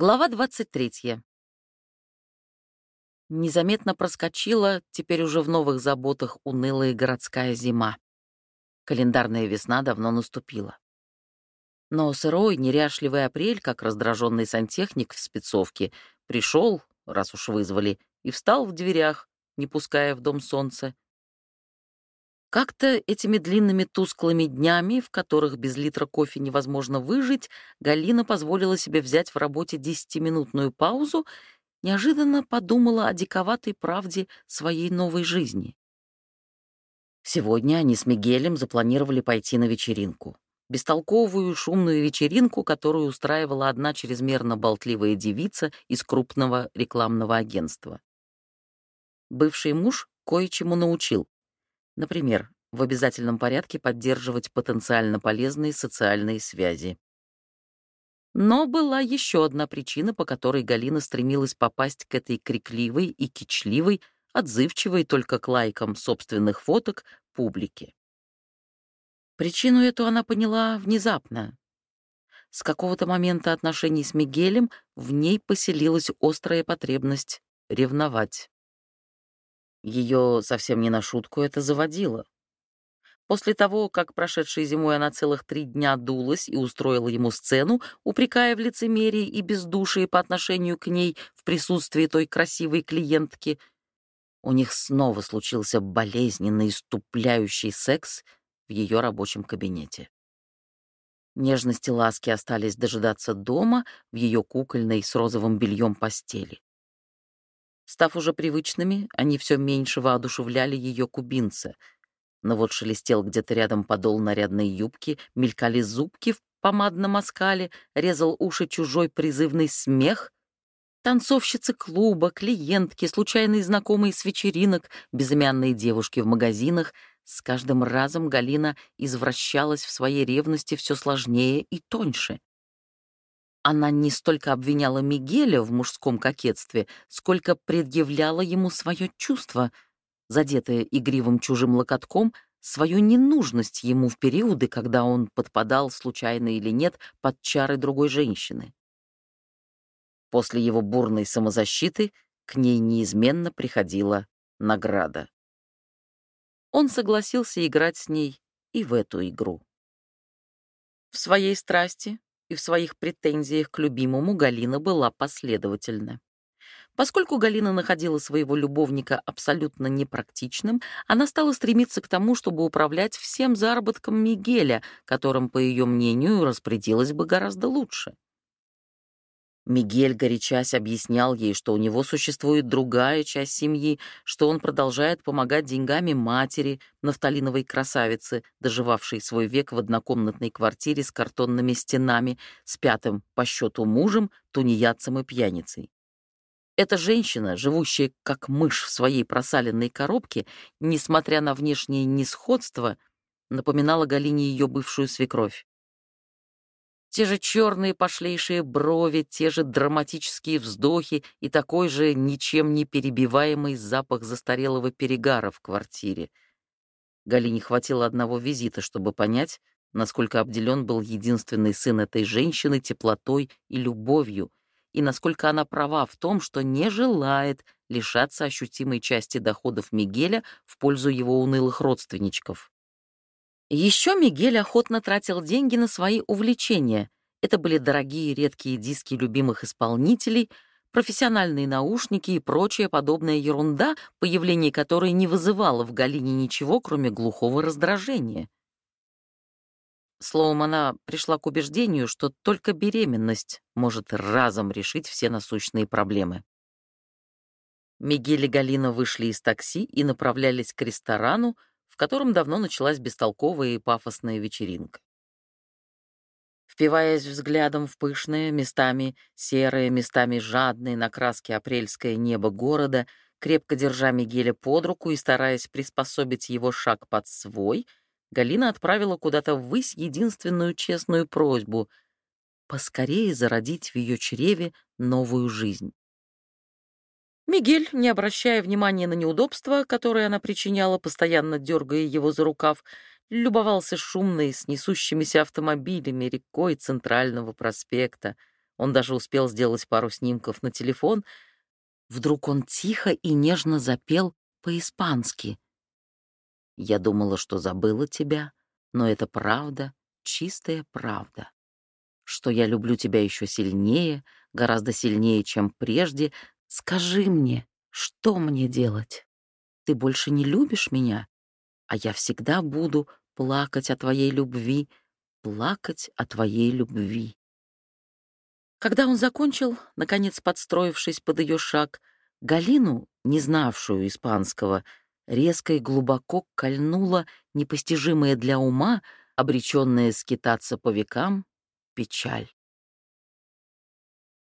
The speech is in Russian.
Глава 23. Незаметно проскочила, теперь уже в новых заботах, унылая городская зима. Календарная весна давно наступила. Но сырой, неряшливый апрель, как раздраженный сантехник в спецовке, пришел, раз уж вызвали, и встал в дверях, не пуская в дом солнца, как-то этими длинными тусклыми днями, в которых без литра кофе невозможно выжить, Галина позволила себе взять в работе десятиминутную паузу, неожиданно подумала о диковатой правде своей новой жизни. Сегодня они с Мигелем запланировали пойти на вечеринку. Бестолковую, шумную вечеринку, которую устраивала одна чрезмерно болтливая девица из крупного рекламного агентства. Бывший муж кое-чему научил. Например, в обязательном порядке поддерживать потенциально полезные социальные связи. Но была еще одна причина, по которой Галина стремилась попасть к этой крикливой и кичливой, отзывчивой только к лайкам собственных фоток публике. Причину эту она поняла внезапно. С какого-то момента отношений с Мигелем в ней поселилась острая потребность ревновать. Ее совсем не на шутку это заводило. После того, как прошедшей зимой она целых три дня дулась и устроила ему сцену, упрекая в лицемерии и бездушии по отношению к ней в присутствии той красивой клиентки, у них снова случился болезненный, иступляющий секс в ее рабочем кабинете. Нежности ласки остались дожидаться дома в ее кукольной с розовым бельем постели. Став уже привычными, они все меньше воодушевляли ее кубинца. Но вот шелестел где-то рядом подол нарядной юбки, мелькали зубки в помадном оскале, резал уши чужой призывный смех. Танцовщицы клуба, клиентки, случайные знакомые с вечеринок, безымянные девушки в магазинах. С каждым разом Галина извращалась в своей ревности все сложнее и тоньше. Она не столько обвиняла Мигеля в мужском кокетстве, сколько предъявляла ему свое чувство, задетое игривым чужим локотком, свою ненужность ему в периоды, когда он подпадал, случайно или нет, под чары другой женщины. После его бурной самозащиты к ней неизменно приходила награда. Он согласился играть с ней и в эту игру. В своей страсти и в своих претензиях к любимому Галина была последовательна. Поскольку Галина находила своего любовника абсолютно непрактичным, она стала стремиться к тому, чтобы управлять всем заработком Мигеля, которым, по ее мнению, распорядилась бы гораздо лучше. Мигель, горячась, объяснял ей, что у него существует другая часть семьи, что он продолжает помогать деньгами матери, нафталиновой красавицы, доживавшей свой век в однокомнатной квартире с картонными стенами, с пятым по счету мужем, тунеядцем и пьяницей. Эта женщина, живущая как мышь в своей просаленной коробке, несмотря на внешнее несходство, напоминала Галине ее бывшую свекровь. Те же черные пошлейшие брови, те же драматические вздохи и такой же ничем не перебиваемый запах застарелого перегара в квартире. Галине хватило одного визита, чтобы понять, насколько обделен был единственный сын этой женщины теплотой и любовью, и насколько она права в том, что не желает лишаться ощутимой части доходов Мигеля в пользу его унылых родственничков. Еще Мигель охотно тратил деньги на свои увлечения. Это были дорогие редкие диски любимых исполнителей, профессиональные наушники и прочая подобная ерунда, появление которой не вызывало в Галине ничего, кроме глухого раздражения. Словом, она пришла к убеждению, что только беременность может разом решить все насущные проблемы. Мигель и Галина вышли из такси и направлялись к ресторану, котором давно началась бестолковая и пафосная вечеринка. Впиваясь взглядом в пышное, местами серое, местами жадное на краске апрельское небо города, крепко держа Мигеля под руку и стараясь приспособить его шаг под свой, Галина отправила куда-то ввысь единственную честную просьбу — поскорее зародить в ее чреве новую жизнь. Мигель, не обращая внимания на неудобства, которые она причиняла, постоянно дергая его за рукав, любовался шумной, с несущимися автомобилями рекой Центрального проспекта. Он даже успел сделать пару снимков на телефон. Вдруг он тихо и нежно запел по-испански. «Я думала, что забыла тебя, но это правда, чистая правда. Что я люблю тебя еще сильнее, гораздо сильнее, чем прежде. Скажи мне, что мне делать? Ты больше не любишь меня, а я всегда буду плакать о твоей любви, плакать о твоей любви. Когда он закончил, наконец подстроившись под ее шаг, Галину, не знавшую испанского, резко и глубоко кольнула непостижимая для ума, обреченная скитаться по векам, печаль.